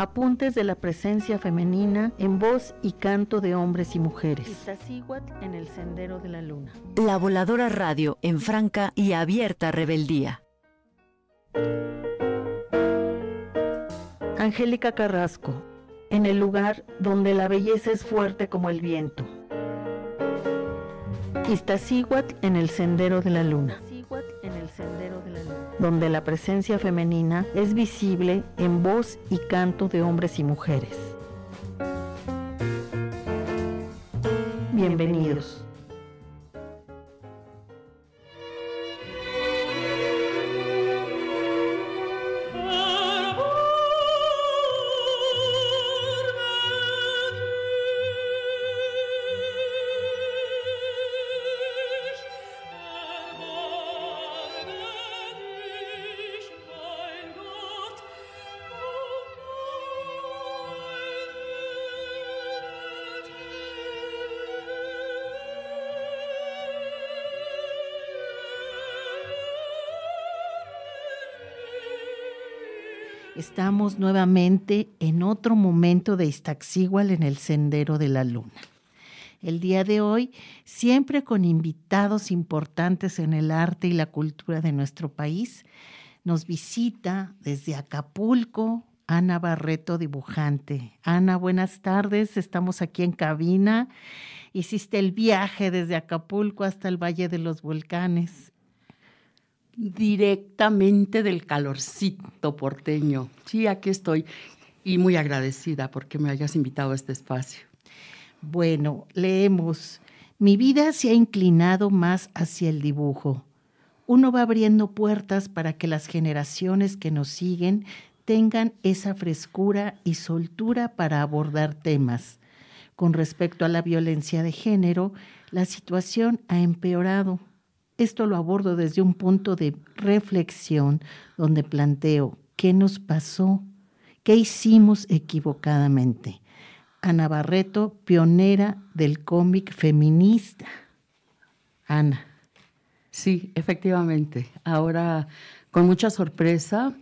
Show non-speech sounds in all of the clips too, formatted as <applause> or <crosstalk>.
Apuntes de la presencia femenina en voz y canto de hombres y mujeres. Iztaccíhuatl en el sendero de la luna. La Voladora Radio en franca y abierta rebeldía. Angélica Carrasco, en el lugar donde la belleza es fuerte como el viento. Iztaccíhuatl en el sendero de la luna. Donde la presencia femenina es visible en voz y canto de hombres y mujeres. Bienvenidos. Estamos nuevamente en otro momento de Iztaccíhuatl en el Sendero de la Luna. El día de hoy, siempre con invitados importantes en el arte y la cultura de nuestro país, nos visita desde Acapulco Ana Barreto, dibujante. Ana, buenas tardes. Estamos aquí en cabina. Hiciste el viaje desde Acapulco hasta el Valle de los Volcanes directamente del calorcito porteño. Sí, aquí estoy y muy agradecida porque me hayas invitado a este espacio. Bueno, leemos. Mi vida se ha inclinado más hacia el dibujo. Uno va abriendo puertas para que las generaciones que nos siguen tengan esa frescura y soltura para abordar temas. Con respecto a la violencia de género, la situación ha empeorado esto lo abordo desde un punto de reflexión donde planteo qué nos pasó, qué hicimos equivocadamente. Ana Barreto, pionera del cómic feminista. Ana. Sí, efectivamente. Ahora, con mucha sorpresa,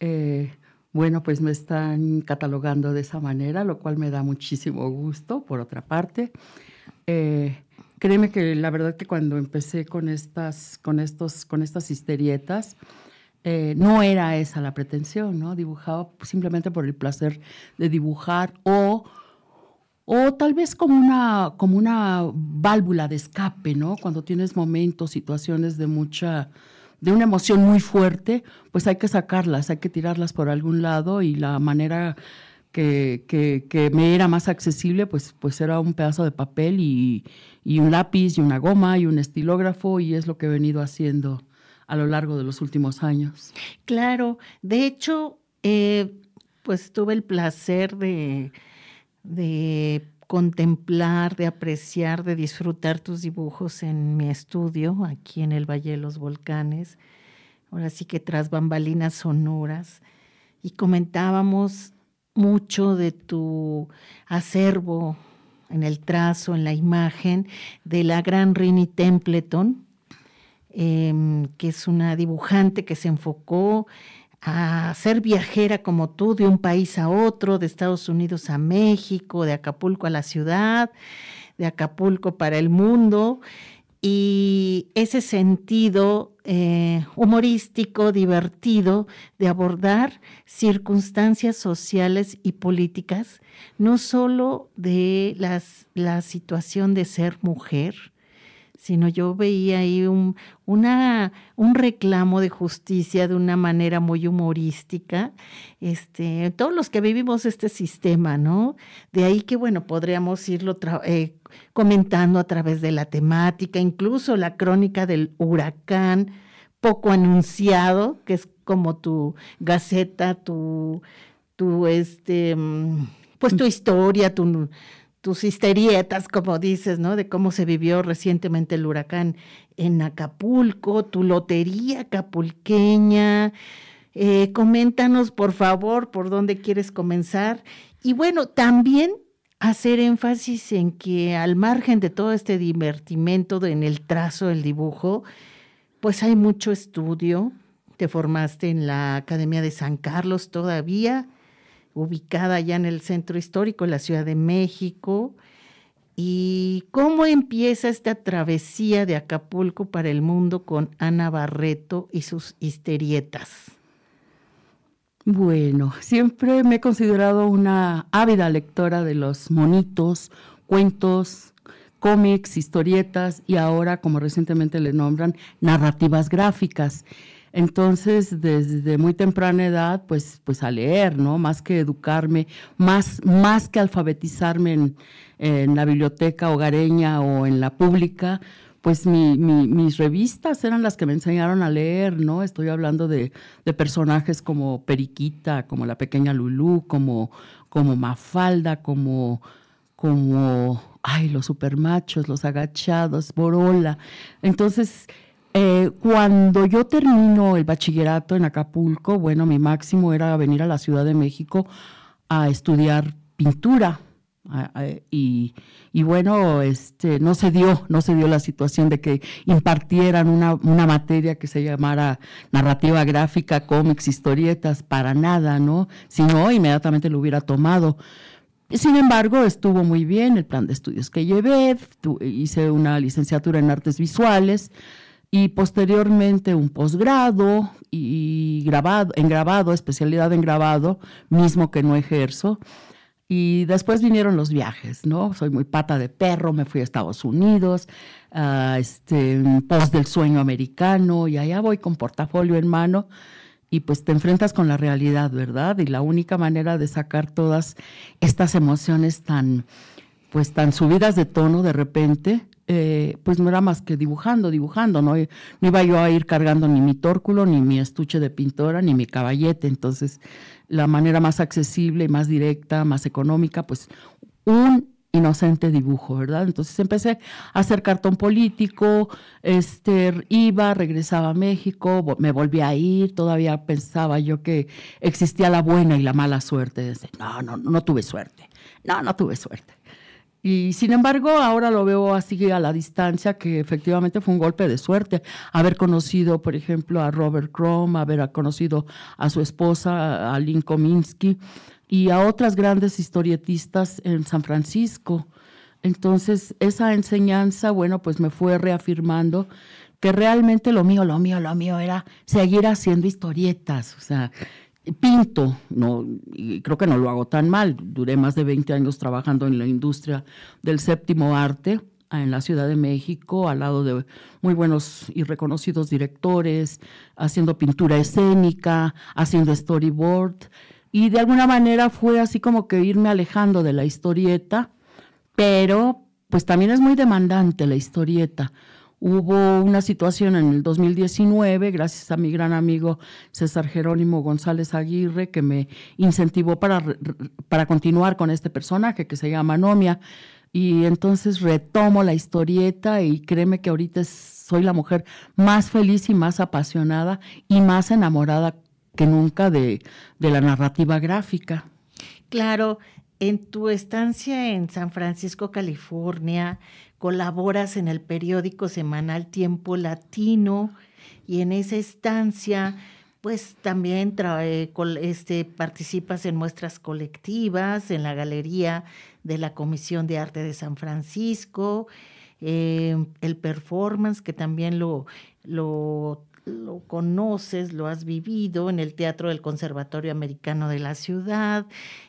eh, bueno, pues me están catalogando de esa manera, lo cual me da muchísimo gusto, por otra parte. Eh, Créeme que la verdad que cuando empecé con estas, con estos, con estas histerietas, eh, no era esa la pretensión, ¿no? Dibujaba simplemente por el placer de dibujar o, o tal vez como una, como una válvula de escape, ¿no? Cuando tienes momentos, situaciones de mucha, de una emoción muy fuerte, pues hay que sacarlas, hay que tirarlas por algún lado y la manera que, me era más accesible, pues, pues era un pedazo de papel y, un lápiz y una goma y un estilógrafo y es lo que he venido haciendo a lo largo de los últimos años. Claro, de hecho, eh, pues tuve el placer de, de contemplar, de apreciar, de disfrutar tus dibujos en mi estudio, aquí en el Valle de los Volcanes, ahora sí que tras bambalinas sonoras, y comentábamos mucho de tu acervo en el trazo, en la imagen de la gran Rini Templeton, em, que es una dibujante que se enfocó a ser viajera como tú de un país a otro, de Estados Unidos a México, de Acapulco a la ciudad, de Acapulco para el mundo, y ese sentido eh, humorístico, divertido, de abordar circunstancias sociales y políticas, no solo de las, la situación de ser mujer, sino yo veía ahí un, una, un reclamo de justicia de una manera muy humorística, este, todos los que vivimos este sistema, ¿no? De ahí que, bueno, podríamos irlo eh, comentando a través de la temática, incluso la crónica del huracán poco anunciado, que es como tu gaceta, tu, tu este, mm, pues tu historia, tus histerietas, como dices, ¿no? De cómo se vivió recientemente el huracán en Acapulco, tu lotería acapulqueña. Eh, coméntanos, por favor, por dónde quieres comenzar. Y bueno, también hacer énfasis en que al margen de todo este divertimento en el trazo del dibujo, pues hay mucho estudio. Te formaste en la Academia de San Carlos todavía, ubicada ya en el centro histórico, la Ciudad de México. ¿Y cómo empieza esta travesía de Acapulco para el mundo con Ana Barreto y sus histerietas? Bueno, siempre me he considerado una ávida lectora de los monitos, cuentos, cómics, historietas y ahora, como recientemente le nombran, narrativas gráficas. Entonces, desde muy temprana edad, pues, pues a leer, ¿no? Más que educarme, más, más que alfabetizarme en, en la biblioteca hogareña o en la pública, pues mis revistas eran las que me enseñaron a leer, ¿no? Estoy hablando de, personajes como Periquita, como la pequeña Lulú, como, como Mafalda, como, como, ay, los supermachos, los agachados, Borola. Entonces, eh, cuando yo termino el bachillerato en Acapulco, bueno, mi máximo era venir a la Ciudad de México a estudiar pintura y, bueno, este, no se dio, no se dio la situación de que impartieran una, una, materia que se llamara narrativa gráfica, cómics, historietas, para nada, ¿no? Si no, inmediatamente lo hubiera tomado. Sin embargo, estuvo muy bien el plan de estudios que llevé, hice una licenciatura en artes visuales y posteriormente un posgrado y grabado, en grabado, especialidad en grabado, mismo que no ejerzo. Y después vinieron los viajes, ¿no? Soy muy pata de perro, me fui a Estados Unidos, este, post del sueño americano, y allá voy con portafolio en mano, y pues te enfrentas con la realidad, ¿verdad? Y la única manera de sacar todas estas emociones tan, pues tan subidas de tono de repente, eh, pues no era más que dibujando, dibujando, ¿no? no iba yo a ir cargando ni mi tórculo, ni mi estuche de pintora, ni mi caballete. Entonces, la manera más accesible, más directa, más económica, pues un inocente dibujo, ¿verdad? Entonces empecé a hacer cartón político, este, iba, regresaba a México, me volví a ir, todavía pensaba yo que existía la buena y la mala suerte. no, no, no tuve suerte, no, no tuve suerte. Y sin embargo, ahora lo veo así a la distancia, que efectivamente fue un golpe de suerte. Haber conocido, por ejemplo, a Robert Crumb, haber conocido a su esposa, a Lynn Kominsky, y a otras grandes historietistas en San Francisco. Entonces, esa enseñanza, bueno, pues me fue reafirmando que realmente lo mío, lo mío, lo mío era seguir haciendo historietas. O sea, pinto, no, y creo que no lo hago tan mal. Duré más de 20 años trabajando en la industria del séptimo arte en la Ciudad de México, al lado de muy buenos y reconocidos directores, haciendo pintura escénica, haciendo storyboard. Y de alguna manera fue así como que irme alejando de la historieta, pero pues también es muy demandante la historieta Hubo una situación en el 2019, gracias a mi gran amigo César Jerónimo González Aguirre, que me incentivó para, para continuar con este personaje que se llama Nomia. Y entonces retomo la historieta y créeme que ahorita soy la mujer más feliz y más apasionada y más enamorada que nunca de, de la narrativa gráfica. Claro, en tu estancia en San Francisco, California, colaboras en el periódico semanal Tiempo Latino y en esa estancia pues también este, participas en muestras colectivas, en la galería de la Comisión de Arte de San Francisco, eh, el performance que también lo conoces, lo has vivido en el Teatro del Conservatorio Americano de la Ciudad,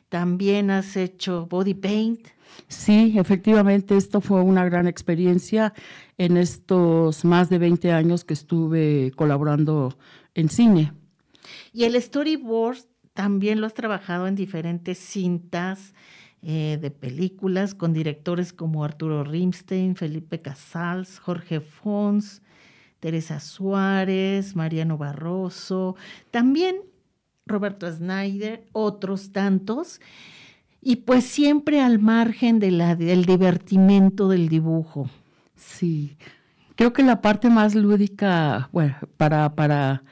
también has hecho body paint. Sí, efectivamente, esto fue una gran experiencia en estos más de 20 años que estuve colaborando en cine. Y el storyboard también lo has trabajado en diferentes cintas eh, de películas con directores como Arturo Rimstein, Felipe Casals, Jorge Fons, Teresa Suárez, Mariano Barroso, también Roberto Snyder, otros tantos. Y pues siempre al margen de la, del divertimento del dibujo. Sí, creo que la parte más lúdica, bueno, para, para,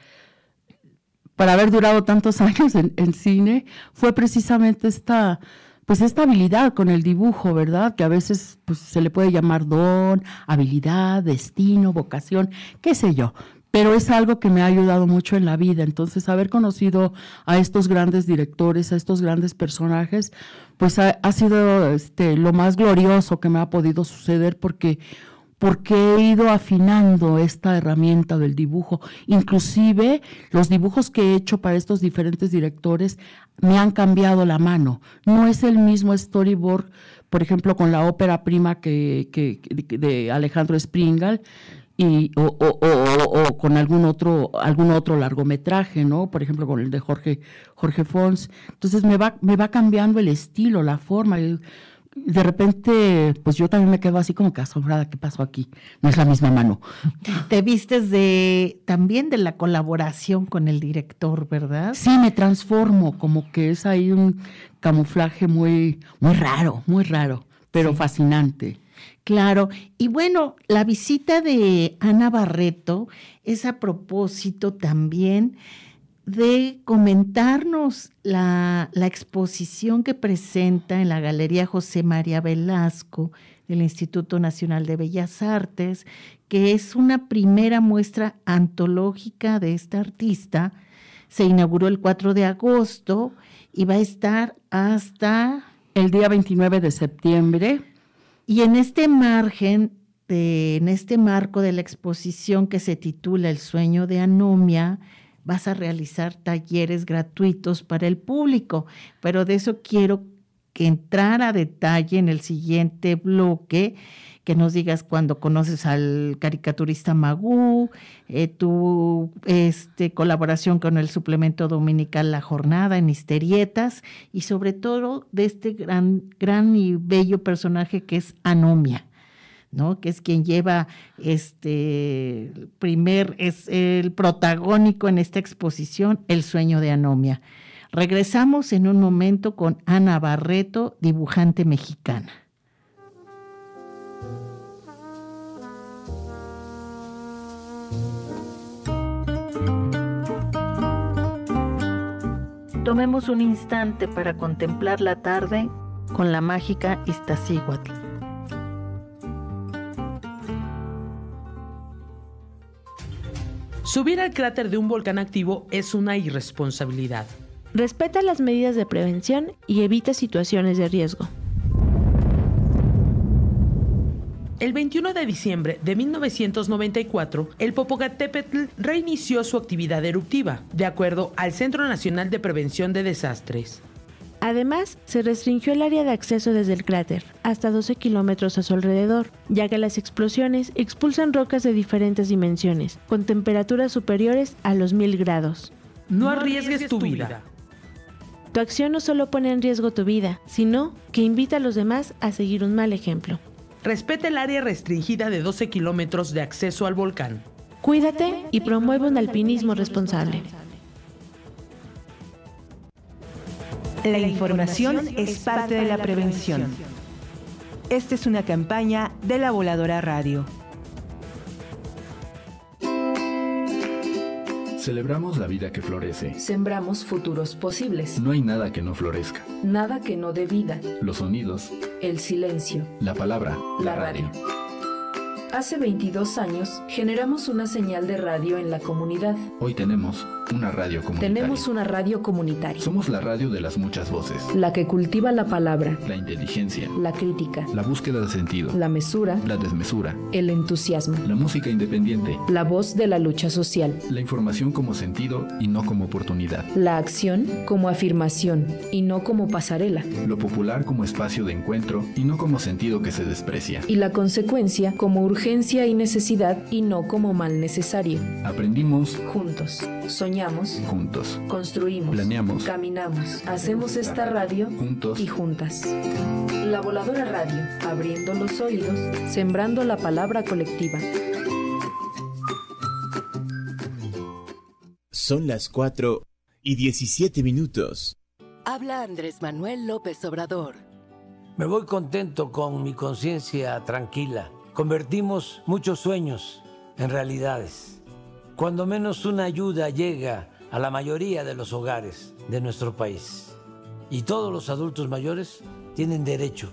para haber durado tantos <laughs> años en, cine, fue precisamente esta pues esta habilidad con el dibujo, ¿verdad? Que a veces pues, se le puede llamar don, habilidad, destino, vocación, qué sé yo. Pero es algo que me ha ayudado mucho en la vida. Entonces, haber conocido a estos grandes directores, a estos grandes personajes, pues ha, sido este, lo más glorioso que me ha podido suceder porque porque he ido afinando esta herramienta del dibujo. Inclusive los dibujos que he hecho para estos diferentes directores me han cambiado la mano. No es el mismo storyboard, por ejemplo, con la ópera prima que, de Alejandro Springal. Y, o, o, con algún otro, algún otro largometraje, ¿no? Por ejemplo, con el de Jorge, Jorge Fons. Entonces me va, me va cambiando el estilo, la forma de repente, pues yo también me quedo así como que asombrada, ¿qué pasó aquí? No es la misma mano. <laughs> Te vistes de también de la colaboración con el director, ¿verdad? Sí, me transformo, como que es ahí un camuflaje muy, muy raro, muy raro, pero fascinante. Claro, y bueno, la visita de Ana Barreto es a propósito también de comentarnos la, exposición que presenta en la Galería José María Velasco del Instituto Nacional de Bellas Artes, que es una primera muestra antológica de esta artista. Se inauguró el 4 de agosto y va a estar hasta... El día 29 de septiembre. Y en este margen, en este marco de la exposición que se titula El sueño de Anomia, vas a realizar talleres gratuitos para el público, pero de eso quiero que entrar a detalle en el siguiente bloque, que nos digas cuando conoces al caricaturista Magú, eh, tu este, colaboración con el suplemento dominical La Jornada en Histerietas y sobre todo de este gran, gran y bello personaje que es Anomia. ¿no? que es quien lleva este primer, es el protagónico en esta exposición, El sueño de Anomia. Regresamos en un momento con Ana Barreto, dibujante mexicana. Tomemos un instante para contemplar la tarde con la mágica Iztaccíhuatl. Subir al cráter de un volcán activo es una irresponsabilidad. Respeta las medidas de prevención y evita situaciones de riesgo. El 21 de diciembre de 1994, el Popocatépetl reinició su actividad eruptiva, de acuerdo al Centro Nacional de Prevención de Desastres. Además, se restringió el área de acceso desde el cráter, hasta 12 kilómetros a su alrededor, ya que las explosiones expulsan rocas de diferentes dimensiones, con temperaturas superiores a los 1000 grados. No arriesgues tu vida. Tu acción no solo pone en riesgo tu vida, sino que invita a los demás a seguir un mal ejemplo. Respeta el área restringida de 12 kilómetros de acceso al volcán. Cuídate y promueve un alpinismo responsable. La información es parte de la prevención. Esta es una campaña de la Voladora Radio. Celebramos la vida que florece. Sembramos futuros posibles. No hay nada que no florezca. Nada que no dé vida. Los sonidos. El silencio. La palabra. La, radio. Hace 22 años generamos una señal de radio en la comunidad. Hoy tenemos una radio comunitaria. Tenemos una radio comunitaria. Somos la radio de las muchas voces. La que cultiva la palabra. La inteligencia. La crítica. La búsqueda de sentido. La mesura. La desmesura. El entusiasmo. La música independiente. La voz de la lucha social. La información como sentido y no como oportunidad. La acción como afirmación y no como pasarela. Lo popular como espacio de encuentro y no como sentido que se desprecia. Y la consecuencia como urgencia y necesidad y no como mal necesario. Aprendimos juntos. Soñamos. Juntos. Construimos. Planeamos. Caminamos. Hacemos esta radio. Juntos. Y juntas. La Voladora Radio. Abriendo los oídos. Sembrando la palabra colectiva. Son las 4 y 17 minutos. Habla Andrés Manuel López Obrador. Me voy contento con mi conciencia tranquila. Convertimos muchos sueños en realidades. Cuando menos una ayuda llega a la mayoría de los hogares de nuestro país. Y todos los adultos mayores tienen derecho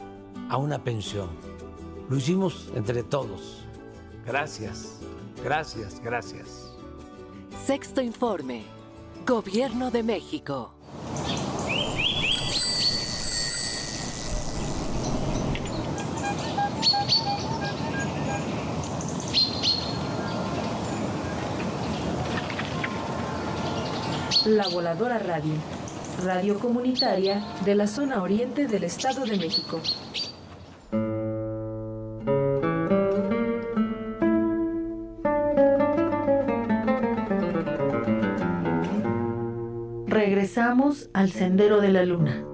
a una pensión. Lo hicimos entre todos. Gracias, gracias, gracias. Sexto informe. Gobierno de México. La Voladora Radio, radio comunitaria de la zona oriente del Estado de México. Regresamos al Sendero de la Luna.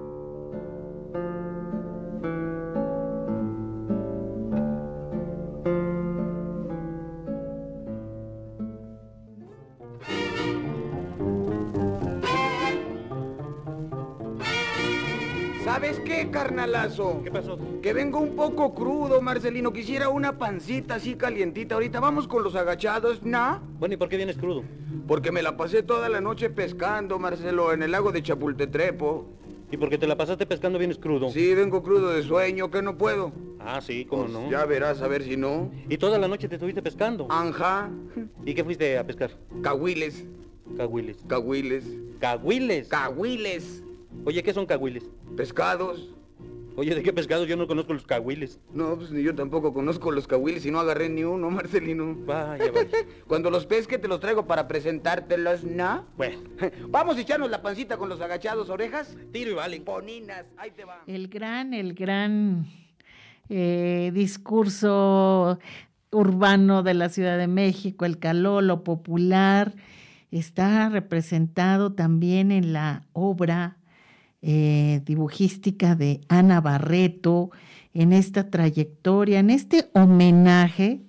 Carnalazo? ¿Qué pasó? Que vengo un poco crudo, Marcelino. Quisiera una pancita así calientita. Ahorita vamos con los agachados, ¿no? Bueno, ¿y por qué vienes crudo? Porque me la pasé toda la noche pescando, Marcelo, en el lago de Chapultetrepo. ¿Y por qué te la pasaste pescando vienes crudo? Sí, vengo crudo de sueño, que no puedo. Ah, sí, cómo Pues no. Ya verás, a ver si no. ¿Y toda la noche te estuviste pescando? Anja. ¿Y qué fuiste a pescar? Cahuiles. Cahuiles. Cahuiles. ¿Cahuiles? Cahuiles. Oye, ¿qué son cahuiles? Pescados. Oye, ¿de qué pescados? Yo no conozco los cahuiles. No, pues ni yo tampoco conozco los cahuiles y no agarré ni uno, <laughs> Marcelino. Vaya, vaya. <laughs> Cuando los pesque te los traigo para presentártelos, ¿no? Bueno, <laughs> Vamos a echarnos la pancita con los agachados, orejas. tiro y vale. Poninas, ahí te va. El gran, el gran eh, discurso urbano de la Ciudad de México, el calor, lo popular, está representado también en la obra eh, dibujística de Ana Barreto, en esta trayectoria, en este homenaje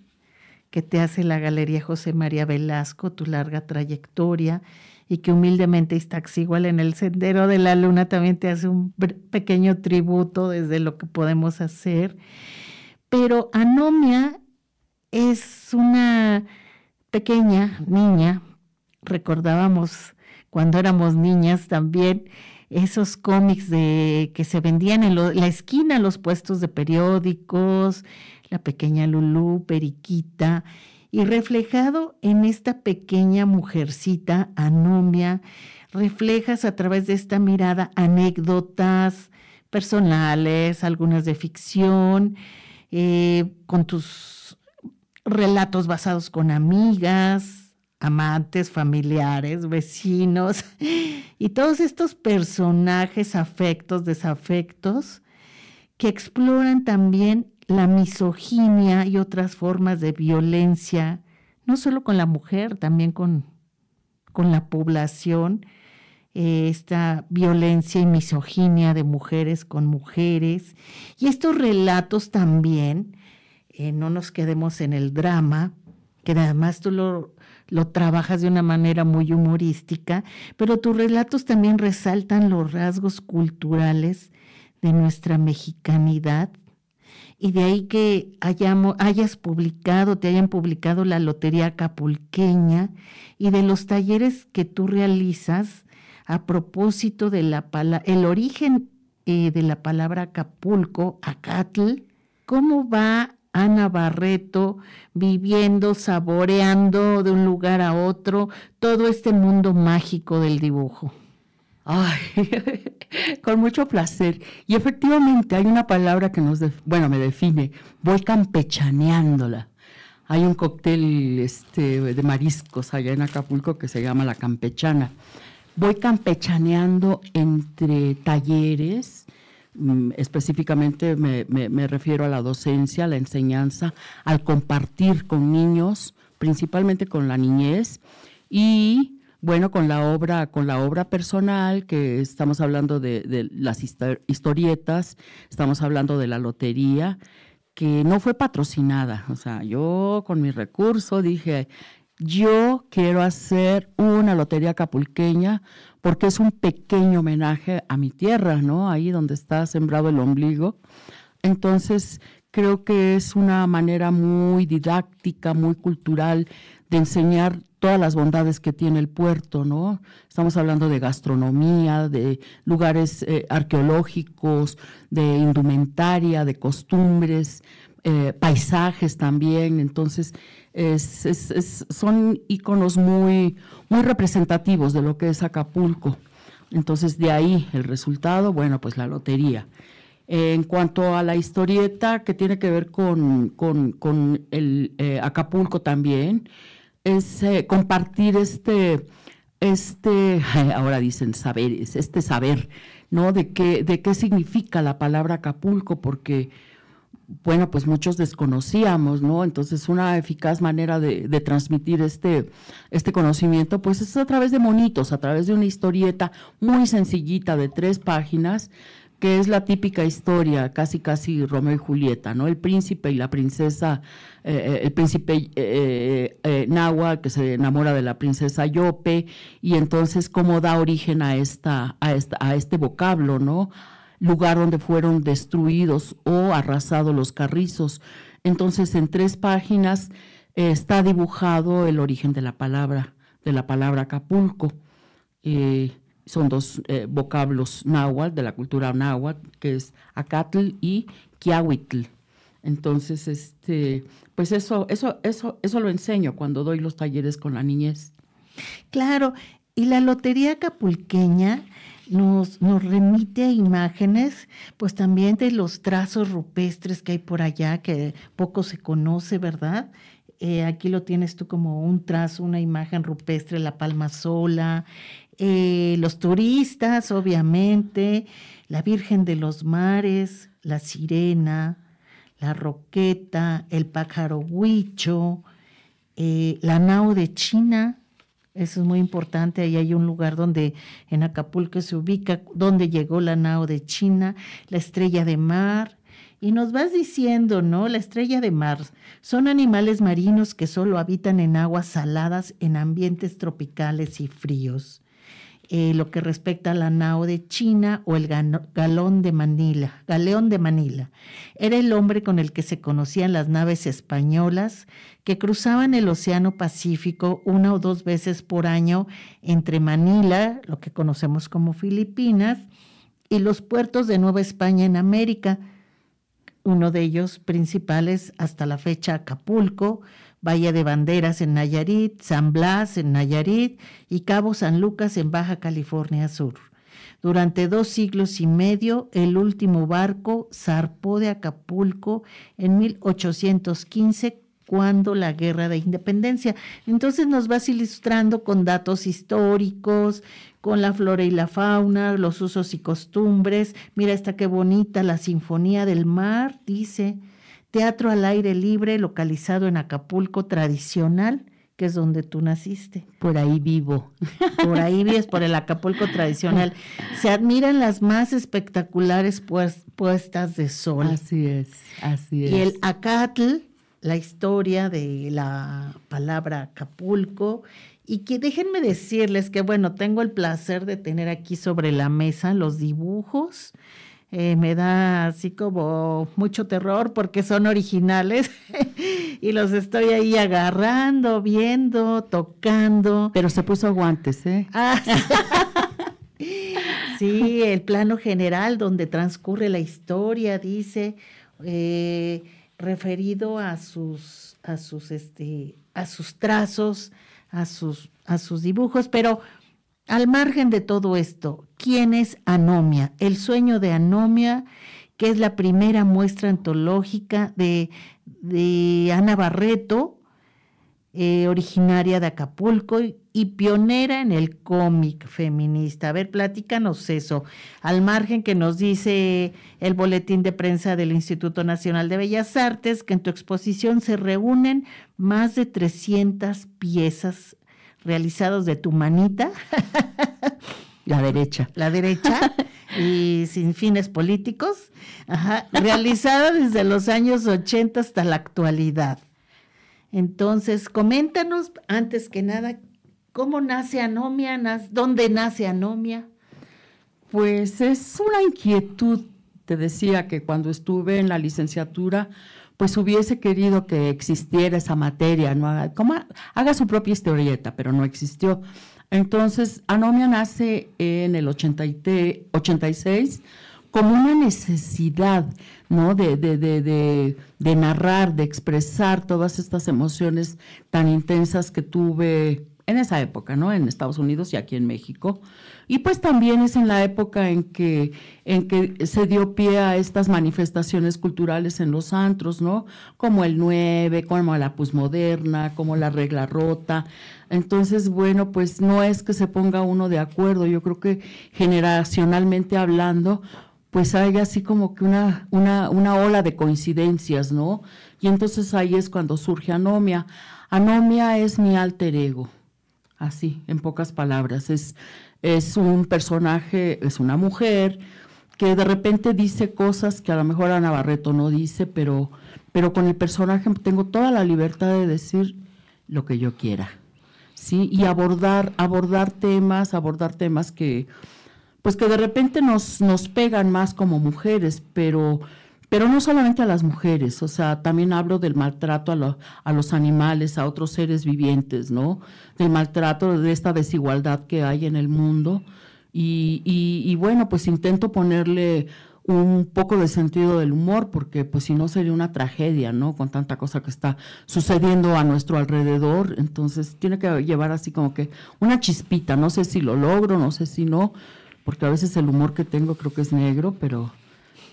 que te hace la Galería José María Velasco, tu larga trayectoria, y que humildemente Iztaccíhuatl en el Sendero de la Luna también te hace un pequeño tributo desde lo que podemos hacer. Pero Anomia es una pequeña niña, recordábamos cuando éramos niñas también esos cómics de que se vendían en la esquina, los puestos de periódicos, la pequeña Lulú, Periquita, y reflejado en esta pequeña mujercita, Anomia, reflejas a través de esta mirada anécdotas personales, algunas de ficción, eh, con tus relatos basados con amigas, amantes, familiares, vecinos, <laughs> y todos estos personajes, afectos, desafectos, que exploran también la misoginia y otras formas de violencia, no solo con la mujer, también con, con la población, eh, esta violencia y misoginia de mujeres con mujeres. Y estos relatos también, eh, no nos quedemos en el drama, que además tú lo, lo trabajas de una manera muy humorística, pero tus relatos también resaltan los rasgos culturales de nuestra mexicanidad. Y de ahí que hayamos, hayas publicado, te hayan publicado la Lotería Acapulqueña y de los talleres que tú realizas a propósito de la pala- el origen eh, de la palabra Acapulco, Acatl, ¿cómo va Ana Barreto viviendo, saboreando de un lugar a otro todo este mundo mágico del dibujo? Ay, <laughs> con mucho placer. Y efectivamente hay una palabra que nos, bueno, me define. Voy campechaneándola. Hay un cóctel este, de mariscos allá en Acapulco que se llama la campechana. Voy campechaneando entre talleres, específicamente me, me- refiero a la docencia, a la enseñanza, al compartir con niños, principalmente con la niñez, y bueno, con la obra, con la obra personal, que estamos hablando de, de las histo- historietas, estamos hablando de la lotería, que no fue patrocinada. O sea, yo con mi recurso dije, yo quiero hacer una lotería capulqueña porque es un pequeño homenaje a mi tierra, ¿no? Ahí donde está sembrado el ombligo. Entonces, creo que es una manera muy didáctica, muy cultural de enseñar todas las bondades que tiene el puerto, ¿no? Estamos hablando de gastronomía, de lugares eh, arqueológicos, de indumentaria, de costumbres, eh, paisajes también. Entonces, son iconos muy, muy representativos de lo que es Acapulco. Entonces, de ahí el resultado, bueno, pues la lotería. En cuanto a la historieta que tiene que ver con, el eh, Acapulco también, es eh, compartir este, este, <laughs> ahora dicen saberes, este saber, ¿no? De qué, de qué significa la palabra Acapulco, porque, bueno, pues muchos desconocíamos, ¿no? Entonces, una eficaz manera de, transmitir este, este conocimiento, pues es a través de monitos, a través de una historieta muy sencillita de tres páginas, que es la típica historia, casi casi Romeo y Julieta, ¿no? El príncipe y la princesa, eh, eh, el príncipe eh, eh que se enamora de la princesa Yope, y entonces cómo da origen a, esta, a, esta, a este vocablo, ¿no? Lugar donde fueron destruidos o arrasados los carrizos. Entonces, en tres páginas está dibujado el origen de la palabra, de la palabra Acapulco son dos eh, vocablos náhuatl, de la cultura náhuatl, que es acatl y kiahuitl. Entonces, este, pues eso, eso, eso, eso lo enseño cuando doy los talleres con la niñez. Claro, y la lotería acapulqueña nos, remite a imágenes, pues también de los trazos rupestres que hay por allá, que poco se conoce, ¿verdad? Eh, aquí lo tienes tú como un trazo, una imagen rupestre, la palma sola, eh, los turistas, obviamente, la Virgen de los Mares, la sirena, la roqueta, el pájaro huicho, eh, la nao de China, eso es muy importante, ahí hay un lugar donde en Acapulco se ubica, donde llegó la nao de China, la estrella de mar, y nos vas diciendo, ¿no? La estrella de mar son animales marinos que solo habitan en aguas saladas en ambientes tropicales y fríos. Eh, lo que respecta a la nao de China o el galón de Manila, galeón de Manila. Era el hombre con el que se conocían las naves españolas que cruzaban el Océano Pacífico una o dos veces por año entre Manila, lo que conocemos como Filipinas, y los puertos de Nueva España en América, uno de ellos principales hasta la fecha Acapulco, Valle de Banderas en Nayarit, San Blas en Nayarit y Cabo San Lucas en Baja California Sur. Durante dos siglos y medio, el último barco zarpó de Acapulco en 1815 cuando la guerra de independencia. Entonces nos vas ilustrando con datos históricos, con la flora y la fauna, los usos y costumbres. Mira esta qué bonita, la Sinfonía del Mar, dice teatro al aire libre localizado en Acapulco tradicional, que es donde tú naciste. Por ahí vivo. Por ahí vives, por el Acapulco tradicional. Se admiran las más espectaculares puestas de sol. Así es, así es. Y el Acatl, la historia de la palabra Acapulco, y que déjenme decirles que, bueno, tengo el placer de tener aquí sobre la mesa los dibujos eh, me da así como mucho terror porque son originales <laughs> y los estoy ahí agarrando, viendo, tocando. Pero se puso guantes, ¿eh? Ah, <laughs> sí. el plano general donde transcurre la historia, dice, eh, referido a sus, a sus, este, a sus trazos, a sus, a sus dibujos, pero al margen de todo esto, ¿quién es Anomia? El sueño de Anomia, que es la primera muestra antológica de, Ana Barreto, eh, originaria de Acapulco y, pionera en el cómic feminista. A ver, platícanos eso, al margen que nos dice el boletín de prensa del Instituto Nacional de Bellas Artes, que en tu exposición se reúnen más de 300 piezas realizados de tu manita. <laughs> La derecha. La derecha. <laughs> y sin fines políticos, ajá, realizada desde los años 80 hasta la actualidad. Entonces, coméntanos, antes que nada, ¿Cómo nace Anomia? ¿Dónde nace Anomia? Pues es una inquietud. Te decía que cuando estuve en la licenciatura, pues hubiese querido que existiera esa materia, ¿no? Como haga su propia historieta, pero no existió. Entonces, Anomia nace en el 80 y te- 86 como una necesidad, ¿no? De, de, de, de narrar, de expresar todas estas emociones tan intensas que tuve en esa época, ¿no? En Estados Unidos y aquí en México. Y pues también es en la época en que, en que se dio pie a estas manifestaciones culturales en los antros, ¿no? Como el 9, como la posmoderna, como la regla rota. Entonces, bueno, pues no es que se ponga uno de acuerdo. Yo creo que generacionalmente hablando, pues hay así como que una, una, una ola de coincidencias, ¿no? Y entonces ahí es cuando surge Anomia. Anomia es mi alter ego, así, en pocas palabras. Es, es un personaje, es una mujer que de repente dice cosas que a lo mejor Ana Barreto no dice, pero, pero con el personaje tengo toda la libertad de decir lo que yo quiera. ¿sí? Y abordar, abordar temas, abordar temas que, pues que de repente nos, nos pegan más como mujeres, pero, pero no solamente a las mujeres, o sea, también hablo del maltrato a, a los animales, a otros seres vivientes, ¿no? Del maltrato, de esta desigualdad que hay en el mundo. Y, y- y bueno, pues intento ponerle un poco de sentido del humor, porque pues si no sería una tragedia, ¿no? Con tanta cosa que está sucediendo a nuestro alrededor, entonces tiene que llevar así como que una chispita, no sé si lo logro, no sé si no, porque a veces el humor que tengo creo que es negro, pero,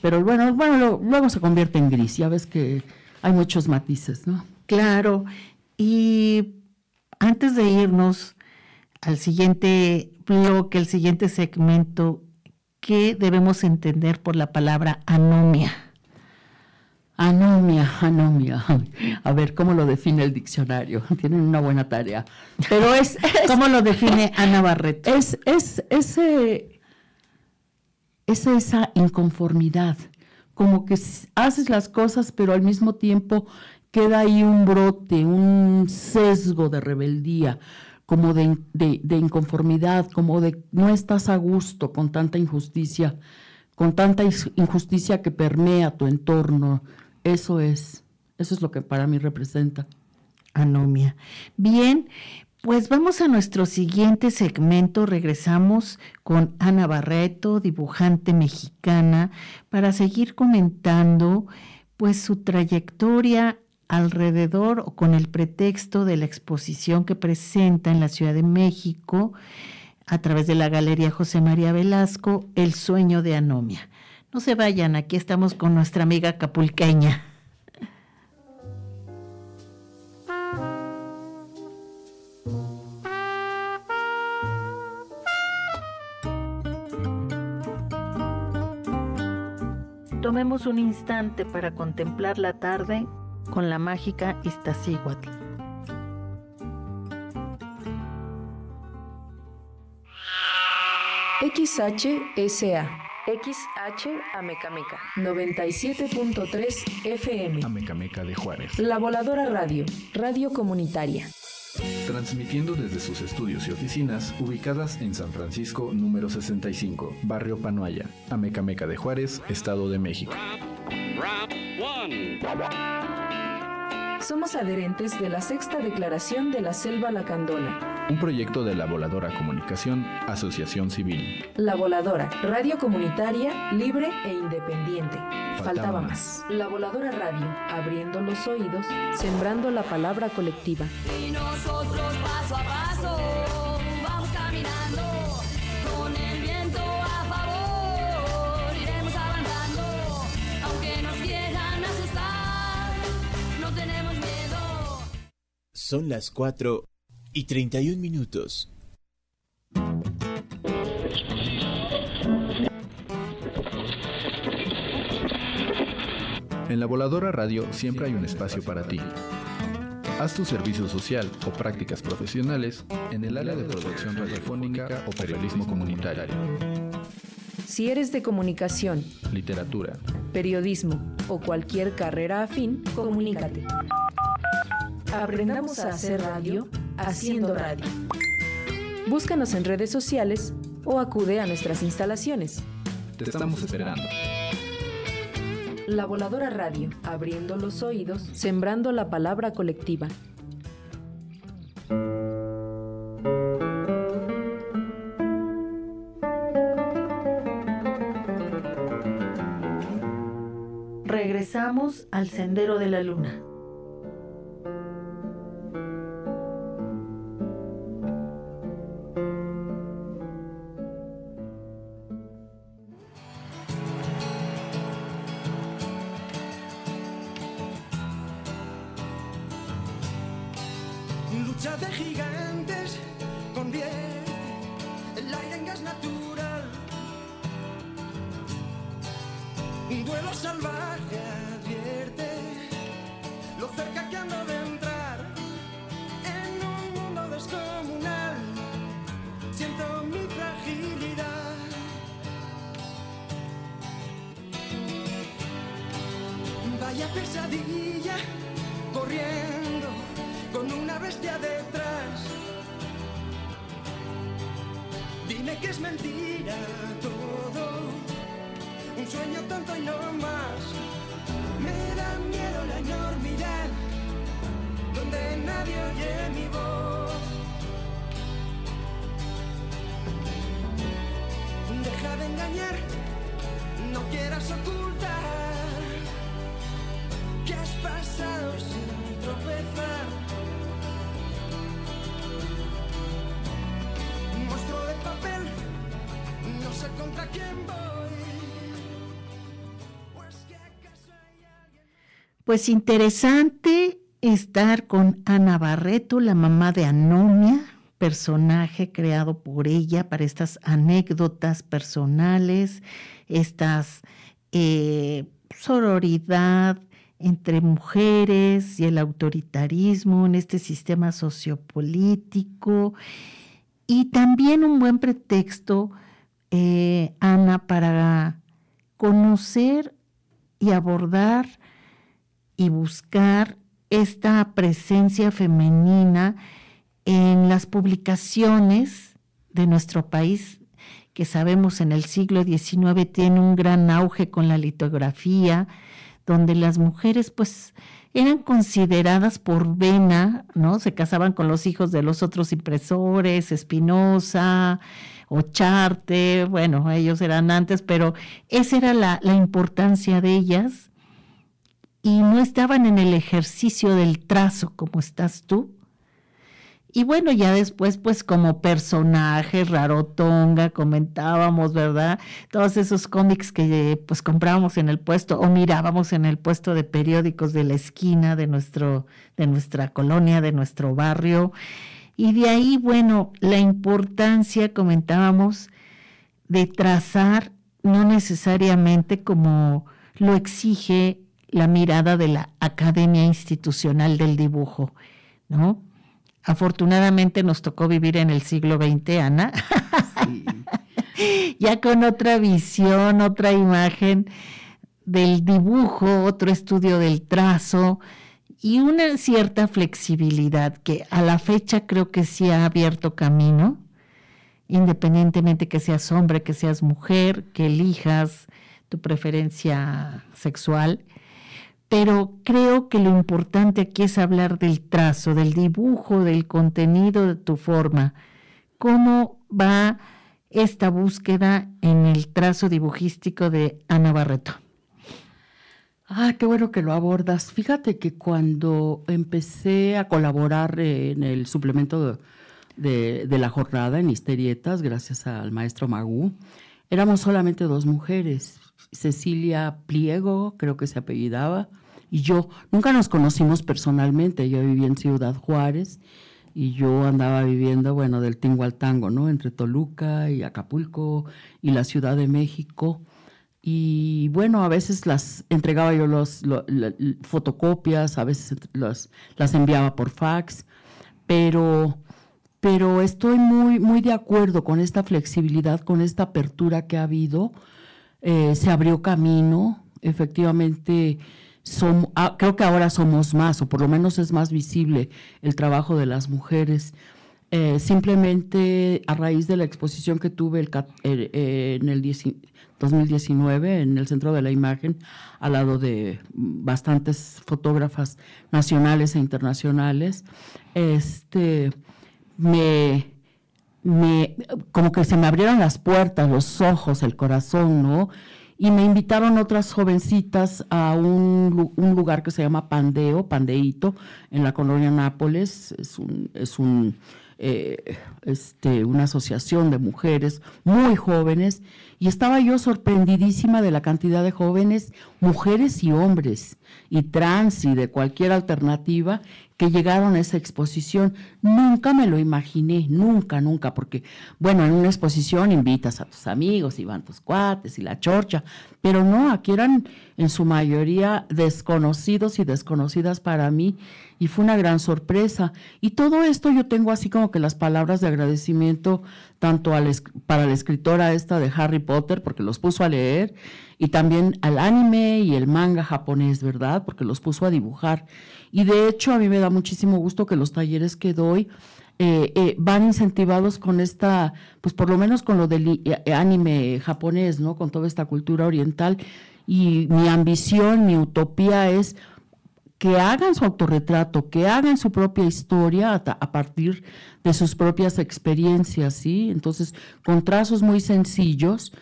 pero bueno, bueno, luego se convierte en gris, ya ves que hay muchos matices, ¿no? Claro. Y antes de irnos al siguiente bloque, el siguiente segmento, ¿qué debemos entender por la palabra anomia? Anomia, anomia. A ver cómo lo define el diccionario. <laughs> Tienen una buena tarea. Pero <laughs> es, ¿Cómo lo define Ana Barreto? Es, es, ese, es esa inconformidad. Como que haces las cosas, pero al mismo tiempo queda ahí un brote, un sesgo de rebeldía, como de, de- de inconformidad, como de no estás a gusto con tanta injusticia, con tanta injusticia que permea tu entorno. Eso es, eso es lo que para mí representa. Anomia. Bien, pues vamos a nuestro siguiente segmento. Regresamos con Ana Barreto, dibujante mexicana, para seguir comentando pues su trayectoria alrededor o con el pretexto de la exposición que presenta en la Ciudad de México a través de la Galería José María Velasco, El sueño de Anomia. No se vayan, aquí estamos con nuestra amiga capulqueña. Tomemos un instante para contemplar la tarde con la mágica Iztaccíhuatl. XHSA. XH Amecameca. 97.3 FM. Amecameca de Juárez. La Voladora Radio. Radio comunitaria. Transmitiendo desde sus estudios y oficinas ubicadas en San Francisco número 65, Barrio Panoaya, Amecameca de Juárez, Estado de México. Somos adherentes de la sexta declaración de la Selva Lacandona. Un proyecto de la Voladora Comunicación, Asociación Civil. La Voladora. Radio comunitaria, libre e independiente. Faltaba más. La Voladora Radio. Abriendo los oídos, sembrando la palabra colectiva. Y nosotros paso a paso Son las 4 y 31 minutos. En la Voladora Radio siempre hay un espacio para ti. Haz tu servicio social o prácticas profesionales en el área de producción radiofónica o periodismo comunitario, Si eres de comunicación, literatura, periodismo o cualquier carrera afín, comunícate. Aprendamos a hacer radio haciendo radio. Búscanos en redes sociales o acude a nuestras instalaciones. Te estamos esperando. La Voladora Radio, abriendo los oídos, sembrando la palabra colectiva. Regresamos al sendero de la luna. Pues interesante estar con Ana Barreto, la mamá de Anomia, personaje creado por ella para estas anécdotas personales, estas eh, sororidad entre mujeres y el autoritarismo en este sistema sociopolítico. Y también un buen pretexto, eh, Ana, para conocer y abordar y buscar esta presencia femenina en las publicaciones de nuestro país, que sabemos en el siglo XIX tiene un gran auge con la litografía, donde las mujeres pues eran consideradas por vena, ¿no? Se casaban con los hijos de los otros impresores, Espinosa o Charte, bueno, ellos eran antes, pero esa era la, la importancia de ellas y no estaban en el ejercicio del trazo como estás tú. Y bueno, ya después, pues como personaje, Rarotonga, comentábamos, ¿verdad? Todos esos cómics que pues comprábamos en el puesto o mirábamos en el puesto de periódicos de la esquina de, nuestro, de nuestra colonia, de nuestro barrio. Y de ahí, bueno, la importancia, comentábamos, de trazar, no necesariamente como lo exige la mirada de la Academia Institucional del Dibujo, ¿no? Afortunadamente nos tocó vivir en el siglo XX, Ana, <laughs> ya con otra visión, otra imagen del dibujo, otro estudio del trazo y una cierta flexibilidad que a la fecha creo que sí ha abierto camino, independientemente que seas hombre, que seas mujer, que elijas tu preferencia sexual pero creo que lo importante aquí es hablar del trazo, del dibujo, del contenido de tu forma. ¿Cómo va esta búsqueda en el trazo dibujístico de Ana Barreto? Ah, qué bueno que lo abordas. Fíjate que cuando empecé a colaborar en el suplemento de, la jornada en Histerietas, gracias al maestro Magú, éramos solamente dos mujeres. Cecilia Pliego, creo que se apellidaba, y yo. Nunca nos conocimos personalmente. Yo vivía en Ciudad Juárez y yo andaba viviendo, bueno, del tingo al tango, ¿no? Entre Toluca y Acapulco y la Ciudad de México. Y bueno, a veces las entregaba yo los, fotocopias, a veces las, las enviaba por fax, pero, pero estoy muy, muy de acuerdo con esta flexibilidad, con esta apertura que ha habido. Eh, se abrió camino, efectivamente, creo que ahora somos más, o por lo menos es más visible el trabajo de las mujeres. eh, simplemente a raíz de la exposición que tuve eh, en el 10 2019 en el Centro de la Imagen, al lado de bastantes fotógrafas nacionales e internacionales, este, me, me, como que se me abrieron las puertas, los ojos, el corazón, ¿no? Y me invitaron otras jovencitas a un, un lugar que se llama Pandeo, Pandeito, en la colonia Nápoles. Es un, es un eh, este, una asociación de mujeres muy jóvenes. Y estaba yo sorprendidísima de la cantidad de jóvenes, mujeres y hombres, y trans y de cualquier alternativa llegaron a esa exposición. Nunca me lo imaginé, nunca, nunca, porque, bueno, en una exposición invitas a tus amigos y van tus cuates y la chorcha, pero no, aquí eran en su mayoría desconocidos y desconocidas para mí, y fue una gran sorpresa. Y todo esto yo tengo así como que las palabras de agradecimiento tanto al para la escritora esta de Harry Potter, porque los puso a leer, y también al anime y el manga japonés, ¿verdad? Porque los puso a dibujar. Y de hecho a mí me da muchísimo gusto que los talleres que doy eh, eh, van incentivados con esta, pues por lo menos con lo del eh, anime japonés, ¿no? Con toda esta cultura oriental. Y mi ambición, mi utopía es que hagan su autorretrato, que hagan su propia historia a, partir de sus propias experiencias, ¿sí? Entonces, con trazos muy sencillos,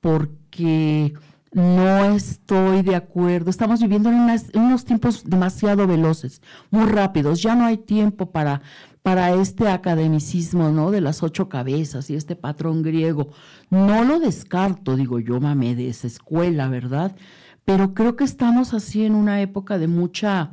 porque no estoy de acuerdo. Estamos viviendo en unos tiempos demasiado veloces, muy rápidos. Ya no hay tiempo para, para este academicismo, ¿no? De las ocho cabezas y este patrón griego. No lo descarto, digo yo, mamé de esa escuela, ¿verdad? Pero creo que estamos así en una época de mucha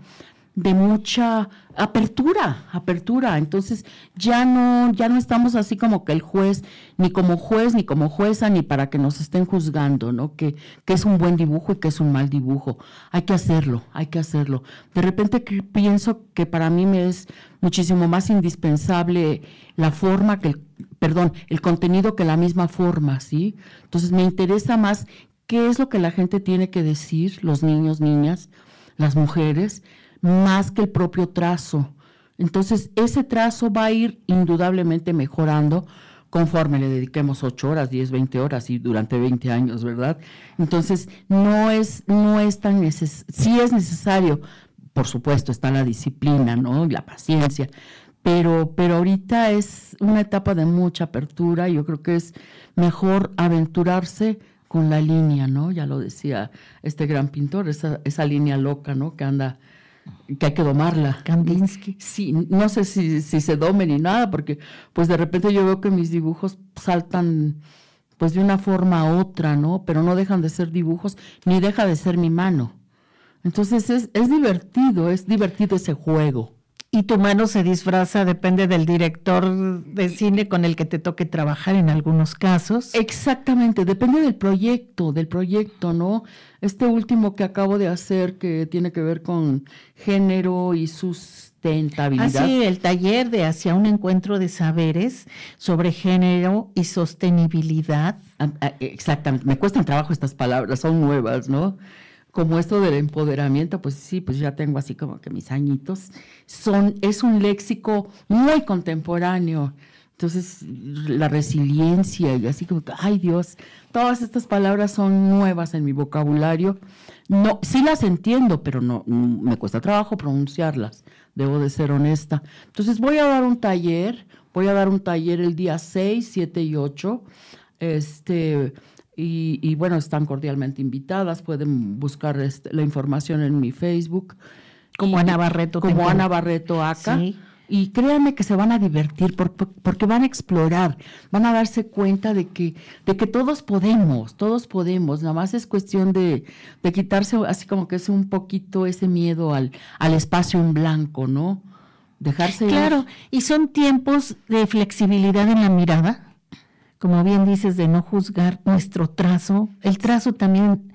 de mucha apertura, apertura. Entonces ya no, ya no estamos así como que el juez, ni como juez, ni como jueza, ni para que nos estén juzgando, ¿no? Que, que es un buen dibujo y que es un mal dibujo. Hay que hacerlo, hay que hacerlo. De repente que pienso que para mí me es muchísimo más indispensable la forma que el, perdón, el contenido que la misma forma, ¿sí? Entonces me interesa más qué es lo que la gente tiene que decir, los niños, niñas, las mujeres, más que el propio trazo. Entonces, ese trazo va a ir indudablemente mejorando conforme le dediquemos 8 horas, 10, 20 horas y durante 20 años, ¿verdad? Entonces, no es, no es tan necesario, sí es necesario, por supuesto, está la disciplina, ¿no? Y la paciencia, pero, pero ahorita es una etapa de mucha apertura, yo creo que es mejor aventurarse con la línea, ¿no? Ya lo decía este gran pintor, esa, esa línea loca, ¿no? Que anda, que hay que domarla. Kandinsky. Sí, no sé si, si se dome ni nada, porque pues de repente yo veo que mis dibujos saltan pues de una forma a otra, ¿no? Pero no dejan de ser dibujos, ni deja de ser mi mano. Entonces es, es divertido, es divertido ese juego. Y tu mano se disfraza, depende del director de cine con el que te toque trabajar en algunos casos. Exactamente, depende del proyecto, del proyecto, ¿no? Este último que acabo de hacer que tiene que ver con género y sustentabilidad. Así, el taller de Hacia un encuentro de saberes sobre género y sostenibilidad. Ah, ah, Exactamente, me cuestan trabajo estas palabras, son nuevas, ¿no? Como esto del empoderamiento, pues sí, pues ya tengo así como que mis añitos. Son, es un léxico muy contemporáneo. Entonces, la resiliencia y así como que, ay Dios, todas estas palabras son nuevas en mi vocabulario. No, sí las entiendo, pero no, me cuesta trabajo pronunciarlas, debo de ser honesta. Entonces voy a dar un taller, voy a dar un taller el día 6, 7 y 8. Este, y, y bueno, están cordialmente invitadas, pueden buscar este, la información en mi Facebook. Como Ana Barreto. Como. Ana Barreto acá. Sí. Y créanme que se van a divertir por- por- porque van a explorar, van a darse cuenta de que, de que todos podemos, todos podemos, nada más es cuestión de, de quitarse así como que es un poquito ese miedo al, al espacio en blanco, ¿no? Dejarse ir. Claro, y son tiempos de flexibilidad en la mirada, como bien dices, de no juzgar nuestro trazo. El trazo también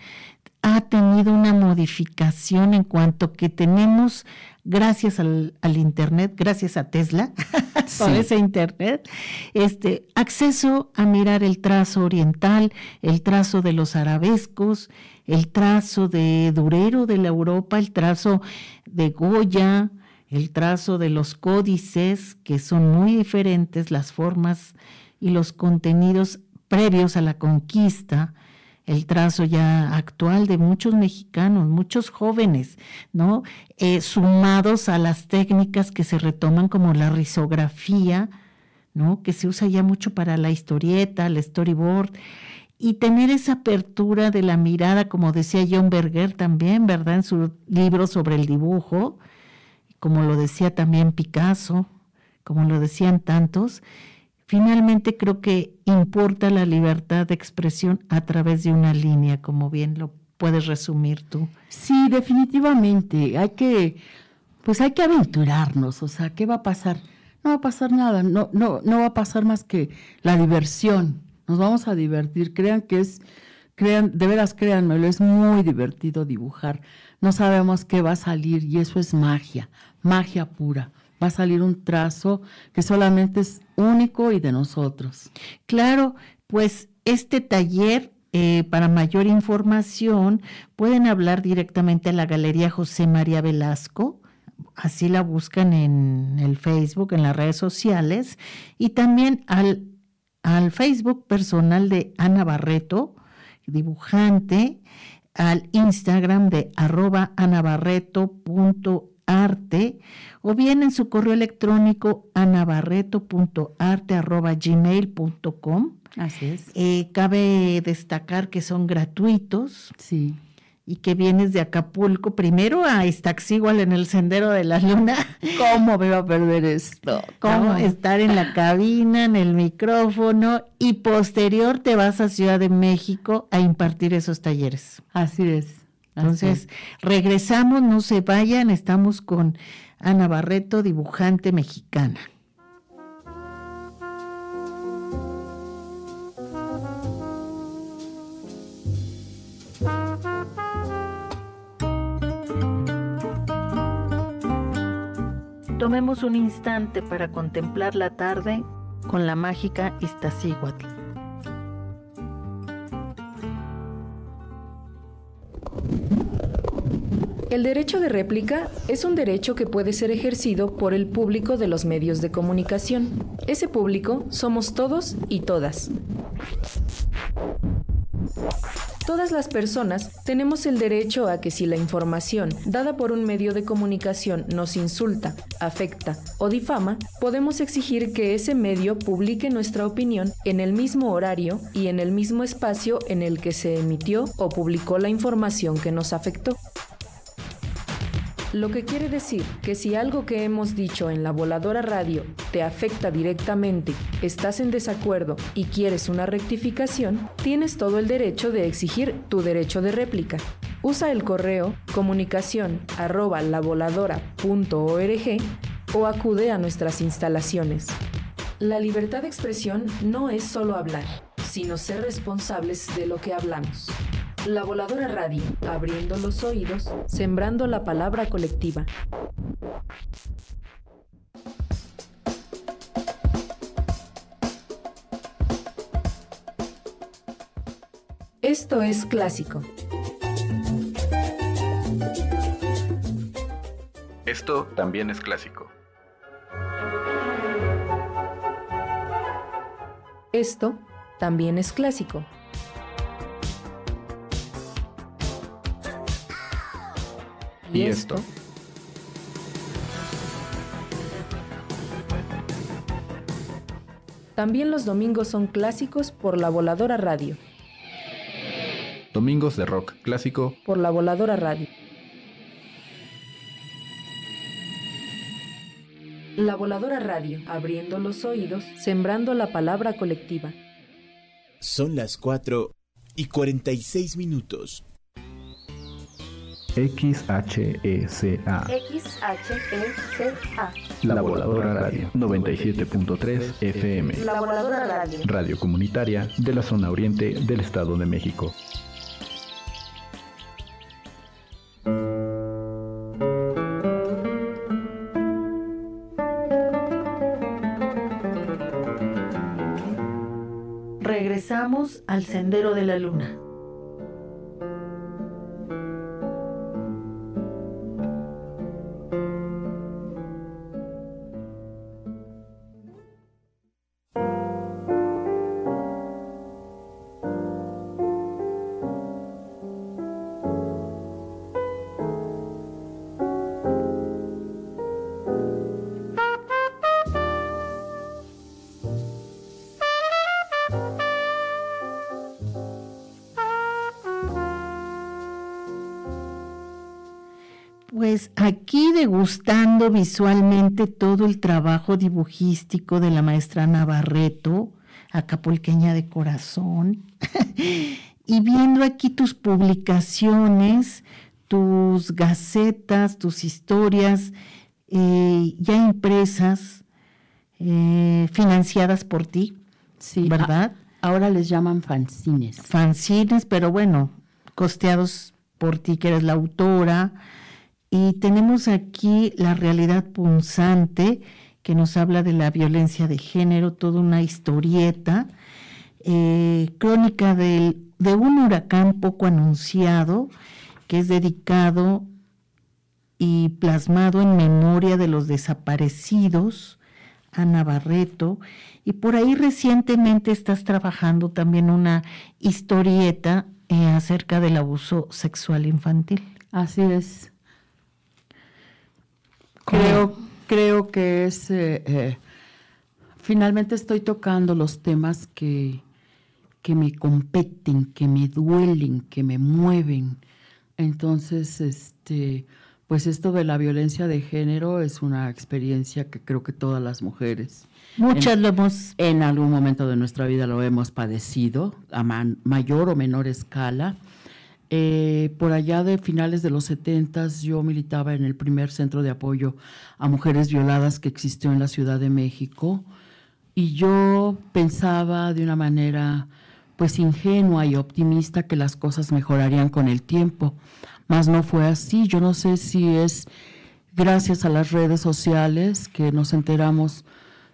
ha tenido una modificación en cuanto que tenemos, gracias al, al Internet, gracias a Tesla, <laughs> por Sí. ese Internet, este, acceso a mirar el trazo oriental, el trazo de los arabescos, el trazo de Durero de la Europa, el trazo de Goya, el trazo de los códices, que son muy diferentes, las formas y los contenidos previos a la conquista, el trazo ya actual de muchos mexicanos, muchos jóvenes, ¿no? Eh, sumados a las técnicas que se retoman como la risografía, ¿no? Que se usa ya mucho para la historieta, el storyboard, y tener esa apertura de la mirada, como decía John Berger también, ¿verdad? En su libro sobre el dibujo, como lo decía también Picasso, como lo decían tantos, finalmente creo que importa la libertad de expresión a través de una línea, como bien lo puedes resumir tú. Sí, definitivamente. Hay que, pues hay que aventurarnos. O sea, ¿qué va a pasar? No va a pasar nada. No, no, no va a pasar más que la diversión. Nos vamos a divertir. Crean que es, crean, de veras créanmelo, es muy divertido dibujar. No sabemos qué va a salir y eso es magia, magia pura. Va a salir un trazo que solamente es único y de nosotros. Claro, pues este taller, eh, para mayor información, pueden hablar directamente a la Galería José María Velasco. Así la buscan en el Facebook, en las redes sociales, y también al, al Facebook personal de Ana Barreto, dibujante, al Instagram de arroba anabarreto.arte o bien en su correo electrónico anabarreto.arte.gmail.com. Así es. Eh, cabe destacar que son gratuitos. Sí. Y que vienes de Acapulco primero a Iztaccíhuatl en el Sendero de la Luna. <laughs> ¿Cómo me va a perder esto? ¿Cómo No. estar en la cabina, en el micrófono y posterior te vas a Ciudad de México a impartir esos talleres? Así es. Entonces, regresamos, no se vayan, estamos con Ana Barreto, dibujante mexicana. Tomemos un instante para contemplar la tarde con la mágica Iztaccíhuatl. El derecho de réplica es un derecho que puede ser ejercido por el público de los medios de comunicación. Ese público somos todos y todas. Todas las personas tenemos el derecho a que si la información dada por un medio de comunicación nos insulta, afecta o difama, podemos exigir que ese medio publique nuestra opinión en el mismo horario y en el mismo espacio en el que se emitió o publicó la información que nos afectó. Lo que quiere decir que si algo que hemos dicho en la voladora radio te afecta directamente, estás en desacuerdo y quieres una rectificación, tienes todo el derecho de exigir tu derecho de réplica. Usa el correo comunicación arroba lavoladora.org o acude a nuestras instalaciones. La libertad de expresión no es solo hablar, sino ser responsables de lo que hablamos. La Voladora Radio, abriendo los oídos, sembrando la palabra colectiva. Esto es clásico. Esto también es clásico. Esto también es clásico. Y esto. También los domingos son clásicos por la Voladora Radio. Domingos de rock clásico Por la Voladora Radio. La Voladora Radio, abriendo los oídos, sembrando la palabra colectiva. Son las 4 y 46 minutos. XHECA. XHECA. La Voladora Radio 97.3 FM. La Voladora Radio. Radio comunitaria de la zona oriente del Estado de México. Regresamos al Sendero de la Luna. Aquí degustando visualmente todo el trabajo dibujístico de la maestra Navarreto, acapulqueña de corazón, <laughs> y viendo aquí tus publicaciones, tus gacetas, tus historias eh, ya impresas, eh, financiadas por ti, Sí, ¿verdad? a- ahora les llaman fanzines. fanzines, pero bueno, costeados por ti, que eres la autora. Y tenemos aquí la realidad punzante, que nos habla de la violencia de género, toda una historieta, eh, crónica del- de un huracán poco anunciado, que es dedicado y plasmado en memoria de los desaparecidos, Ana Barreto, y por ahí recientemente estás trabajando también una historieta eh, acerca del abuso sexual infantil. Así es. Creo, creo que es, eh, eh, finalmente estoy tocando los temas que, que me competen, que me duelen, que me mueven. Entonces, este, pues esto de la violencia de género es una experiencia que creo que todas las mujeres Muchas en, lo hemos... en algún momento de nuestra vida lo hemos padecido a man- mayor o menor escala. Eh, por allá de finales de los 70 yo militaba en el primer centro de apoyo a mujeres violadas que existió en la Ciudad de México y yo pensaba de una manera pues ingenua y optimista que las cosas mejorarían con el tiempo, mas no fue así. Yo no sé si es gracias a las redes sociales que nos enteramos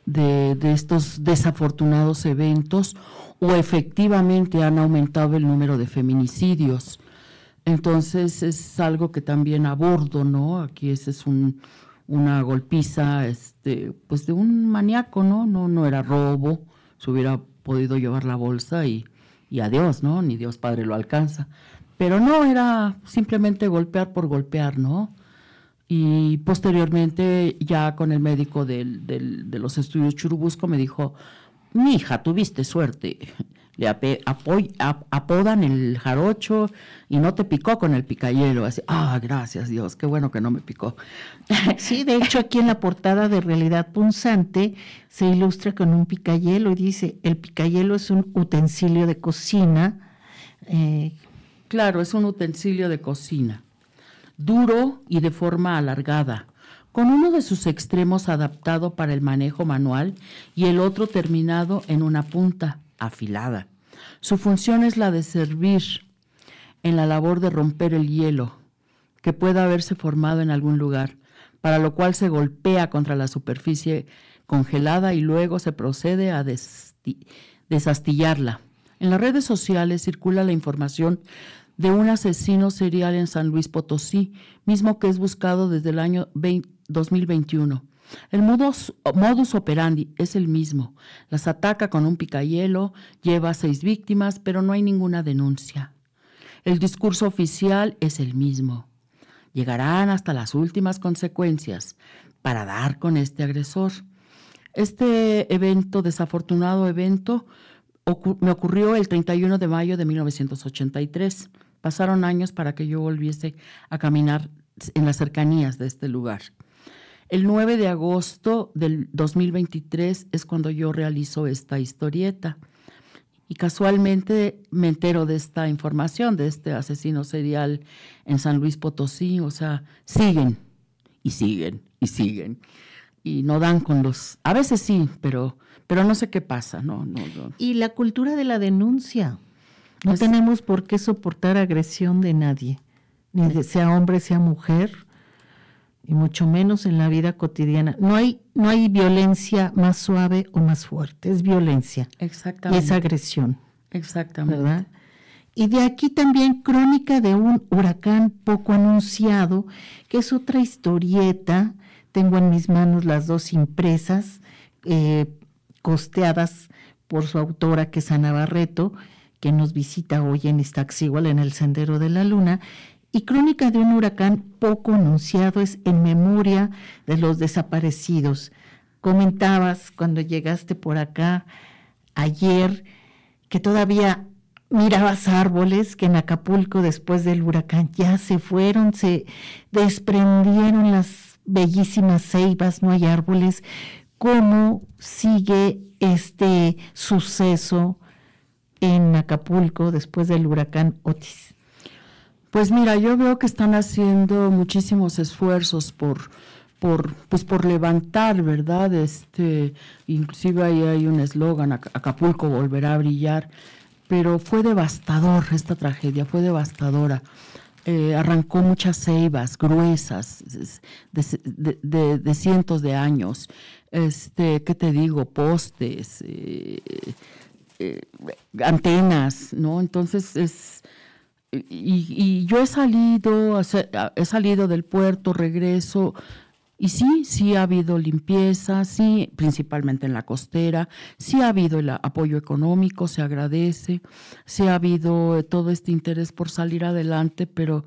de, de estos desafortunados eventos o efectivamente han aumentado el número de feminicidios. Entonces es algo que también abordo, ¿no? Aquí ese es un, una golpiza, este, pues de un maníaco, ¿no? No, no era robo, se hubiera podido llevar la bolsa y, y adiós, ¿no? Ni Dios Padre lo alcanza. Pero no, era simplemente golpear por golpear, ¿no? Y posteriormente, ya con el médico del, del- de los estudios Churubusco, me dijo, mi hija, tuviste suerte. Le apodan el jarocho y no te picó con el picayelo. Así, ah, gracias Dios, qué bueno que no me picó. <laughs> Sí, de hecho aquí en la portada de Realidad Punzante se ilustra con un picayelo y dice, el picayelo es un utensilio de cocina. eh, Claro, es un utensilio de cocina, duro y de forma alargada, con uno de sus extremos adaptado para el manejo manual y el otro terminado en una punta afilada. Su función es la de servir en la labor de romper el hielo que pueda haberse formado en algún lugar, para lo cual se golpea contra la superficie congelada y luego se procede a desastillarla. En las redes sociales circula la información de un asesino serial en San Luis Potosí, mismo que es buscado desde el año 20 2021. El modus, modus operandi es el mismo. Las ataca con un picayelo, lleva seis víctimas, pero no hay ninguna denuncia. El discurso oficial es el mismo. Llegarán hasta las últimas consecuencias para dar con este agresor. Este evento, desafortunado evento, me ocurrió el 31 de mayo de 1983. Pasaron años para que yo volviese a caminar en las cercanías de este lugar. El 9 de agosto del 2023 es cuando yo realizo esta historieta. Y casualmente me entero de esta información, de este asesino serial en San Luis Potosí. O sea, siguen y siguen y siguen. Y no dan con los... A veces sí, pero, pero no sé qué pasa. No, no, no. y la cultura de la denuncia. No tenemos por qué soportar agresión de nadie, ni de- sea hombre, sea mujer, y mucho menos en la vida cotidiana. No hay, no hay violencia más suave o más fuerte, es violencia. Y Exactamente. es agresión. Exactamente. ¿verdad? Y de aquí también crónica de un huracán poco anunciado, que es otra historieta. Tengo en mis manos las dos impresas, eh, costeadas por su autora, que es Ana Barreto, que nos visita hoy en Iztaccíhuatl, en el Sendero de la Luna. Y Crónica de un huracán poco anunciado es en memoria de los desaparecidos. Comentabas cuando llegaste por acá ayer que todavía mirabas árboles que en Acapulco después del huracán ya se fueron, se desprendieron las bellísimas ceibas, no hay árboles. ¿Cómo sigue este suceso en Acapulco después del huracán Otis? Pues mira, yo veo que están haciendo muchísimos esfuerzos por, por, pues por levantar, ¿verdad? Este, inclusive ahí hay un eslogan, Ac- Acapulco volverá a brillar, pero fue devastador esta tragedia, fue devastadora. Eh, arrancó muchas ceibas gruesas es- de, de- de- de cientos de años. Este, ¿qué te digo? Postes, eh, eh, antenas, ¿no? Entonces es y, y yo he salido, he salido del puerto, regreso, y sí, sí ha habido limpieza, sí, principalmente en la costera, sí ha habido el apoyo económico, se agradece, sí ha habido todo este interés por salir adelante, pero,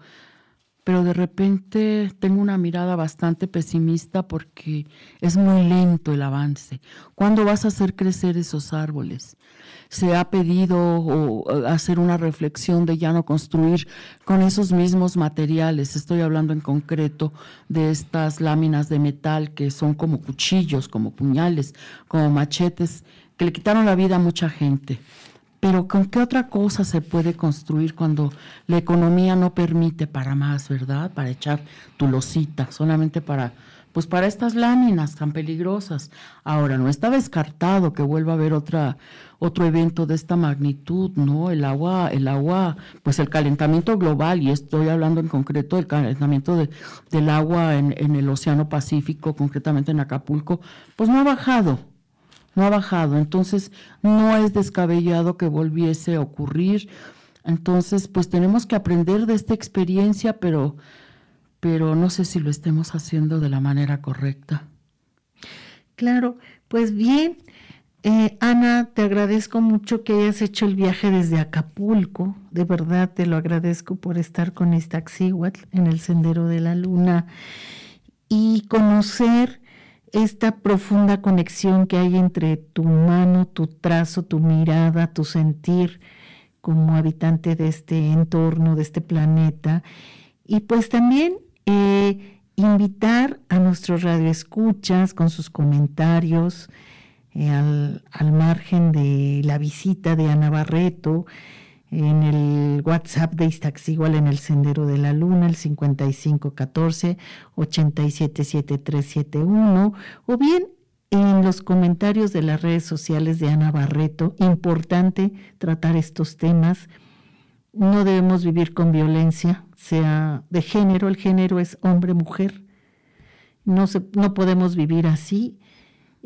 pero de repente tengo una mirada bastante pesimista porque es muy lento el avance. ¿Cuándo vas a hacer crecer esos árboles? se ha pedido eh, hacer una reflexión de ya no construir con esos mismos materiales. Estoy hablando en concreto de estas láminas de metal que son como cuchillos, como puñales, como machetes, que le quitaron la vida a mucha gente. Pero ¿con qué otra cosa se puede construir cuando la economía no permite para más, verdad? Para echar tu losita, solamente para pues para estas láminas tan peligrosas. Ahora, no está descartado que vuelva a haber otra, otro evento de esta magnitud, ¿no? El agua, el agua, pues el calentamiento global, y estoy hablando en concreto del calentamiento de- del agua en, en el Océano Pacífico, concretamente en Acapulco, pues no ha bajado, no ha bajado. Entonces, no es descabellado que volviese a ocurrir. Entonces, pues tenemos que aprender de esta experiencia, pero pero no sé si lo estemos haciendo de la manera correcta. Claro, pues bien, eh, Ana, te agradezco mucho que hayas hecho el viaje desde Acapulco. De verdad te lo agradezco por estar con Iztaccíhuatl en el Sendero de la Luna y conocer esta profunda conexión que hay entre tu mano, tu trazo, tu mirada, tu sentir como habitante de este entorno, de este planeta. Y pues también eh, invitar a nuestros radioescuchas con sus comentarios eh, al, al margen de la visita de Ana Barreto en el WhatsApp de Iztaccíhuatl en el Sendero de la Luna, el 5514-877371, o bien en los comentarios de las redes sociales de Ana Barreto. Importante tratar estos temas. No debemos vivir con violencia, sea de género, el género es hombre-mujer. No, se, no podemos vivir así.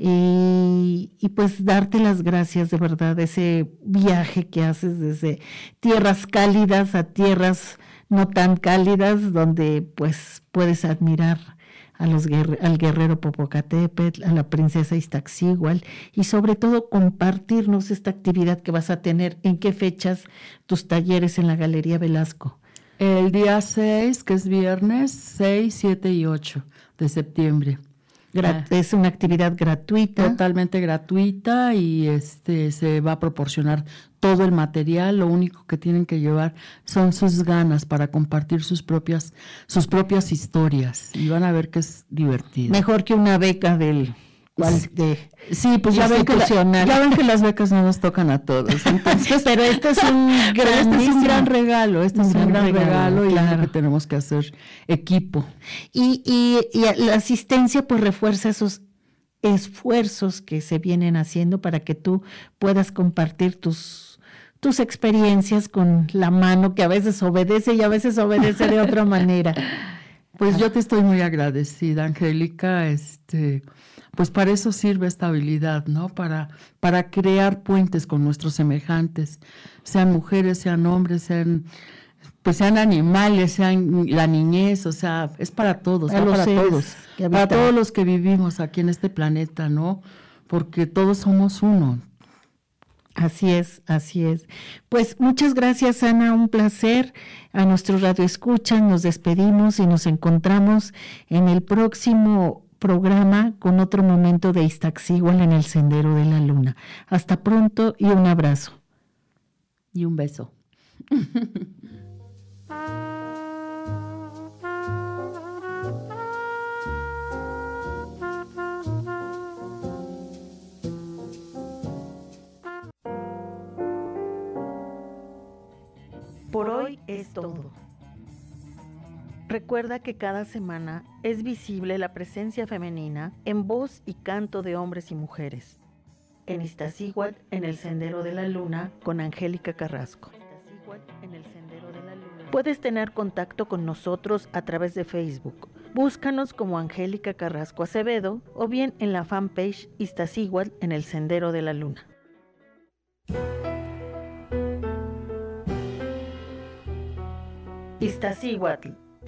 Y, pues darte las gracias de verdad, ese viaje que haces desde tierras cálidas a tierras no tan cálidas, donde pues puedes admirar a los al guerrero Popocatépetl, a la princesa Iztaccíhuatl y sobre todo compartirnos esta actividad que vas a tener, en qué fechas tus talleres en la Galería Velasco. El día 6, que es viernes, 6, 7 y 8 de septiembre. Gra es una actividad gratuita. Totalmente gratuita y este se va a proporcionar todo el material. Lo único que tienen que llevar son sus ganas para compartir sus propias, sus propias historias. Y van a ver que es divertido. Mejor que una beca del de sí, pues ya ven, que la, ya ven que las becas no nos tocan a todos. <laughs> Entonces, pero este es un gran, este es un gran regalo, este un es un gran, gran regalo, regalo, y claro. es lo que tenemos que hacer equipo. Y, y, y la asistencia pues refuerza esos esfuerzos que se vienen haciendo para que tú puedas compartir tus tus experiencias con la mano que a veces obedece y a veces obedece de otra <laughs> manera. Pues yo te estoy muy agradecida, Angélica, este pues para eso sirve esta habilidad, ¿no? Para, para crear puentes con nuestros semejantes, sean mujeres, sean hombres, sean, pues sean animales, sean la niñez, o sea, es para todos, para seres todos, para todos los que vivimos aquí en este planeta, ¿no? Porque todos somos uno. Así es, así es. Pues muchas gracias, Ana, un placer. A nuestros radioescuchas nos despedimos y nos encontramos en el próximo programa con otro momento de Iztaccíhuatl en el Sendero de la Luna. Hasta pronto y un abrazo. y un beso. Por hoy es todo. Recuerda que cada semana es visible la presencia femenina en voz y canto de hombres y mujeres. En Iztaccíhuatl, en el Sendero de la Luna, con Angélica Carrasco. Puedes tener contacto con nosotros a través de Facebook. Búscanos como Angélica Carrasco Acevedo o bien en la fanpage Iztaccíhuatl en el Sendero de la Luna. Iztaccíhuatl,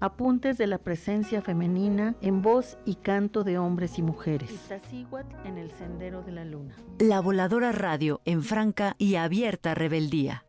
Apuntes de la presencia femenina en voz y canto de hombres y mujeres. En el Sendero de la Luna. La Voladora Radio en franca y abierta rebeldía.